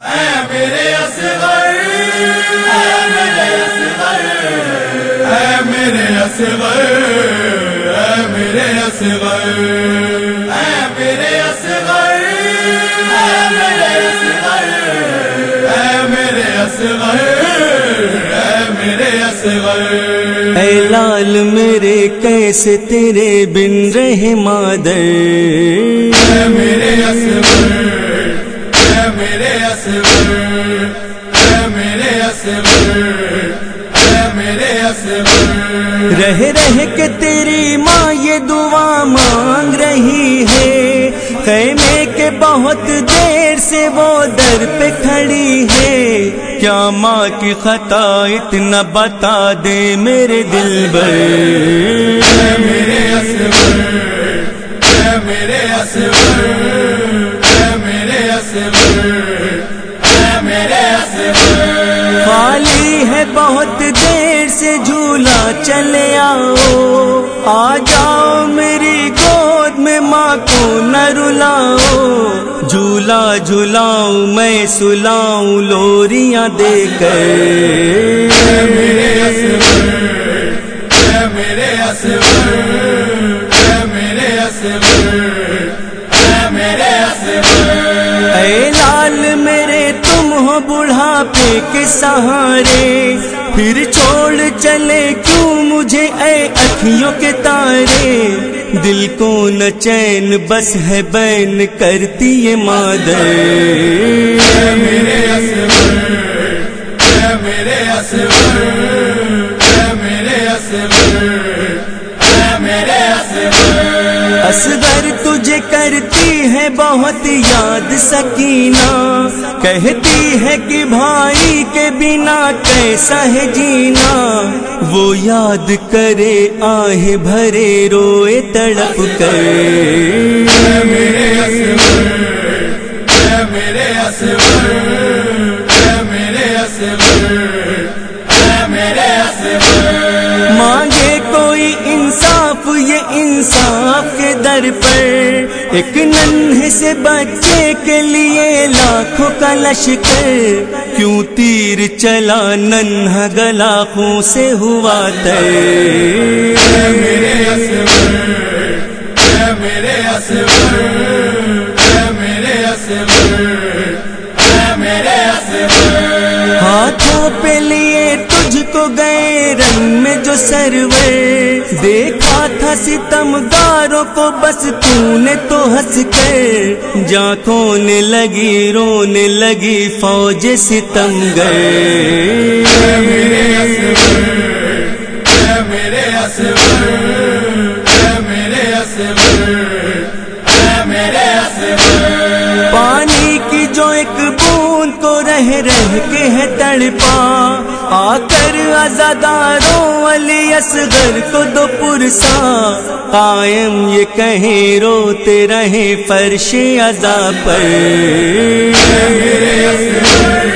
میرے اصغر میرے اصغر میرے اصغر میرے اصغر میرے اصغر میرے اصغر میرے اصغر۔ اے لال میرے کیسے تیرے بن رہے مادر؟ میرے اصغر رہ رہ کے تیری ماں یہ دعا مانگ رہی ہے۔ خیمے کے بہت دیر سے وہ در پہ کھڑی ہے۔ کیا ماں کی خطا اتنا بتا دے میرے دل بر میرے میرے میرے میرے خالی ہے بہت دیر سے جھولا چلے آؤ۔ آ جاؤ میری گود میں ماں کو نہ رلاؤ۔ جھولا جھلاؤں میں سلاؤں لوریاں دے کر۔ اے میرے میرے میرے لال میرے تم ہو بڑھاپے کے سہارے۔ پھر چھوڑ چلے کیوں مجھے اے اکھیوں کے تارے؟ دل کو نہ چین، بس ہے بین کرتی ہے مادر۔ اے میرے اے میرے اے میرے اصغر تجھے کرتی ہے بہت یاد سکینہ۔ کہتی ہے کہ بھائی کے بنا کیسا ہے جینا۔ وہ یاد کرے آہ بھرے روئے تڑپ کر۔ سر پر ایک ننھے سے بچے کے لیے لاکھوں کا لشکر کیوں تیر چلا ننھا گلاخوں سے ہوا تر؟ اے میرے اسور اے میرے اسور رنگ میں جو سرور دیکھا تھا ستم گاروں کو، بس تو نے تو ہنس کر جا کونے لگی، رونے لگی فوج ستم گئے۔ میرے میرے میرے میرے پانی کی جو ایک بوند کو رہ رہ کے ہے تڑپا۔ آ کر ازاداروں علی اصغر کو دو پرساں قائم، یہ کہیں روتے رہیں فرش ازا پر۔ میرے اصغر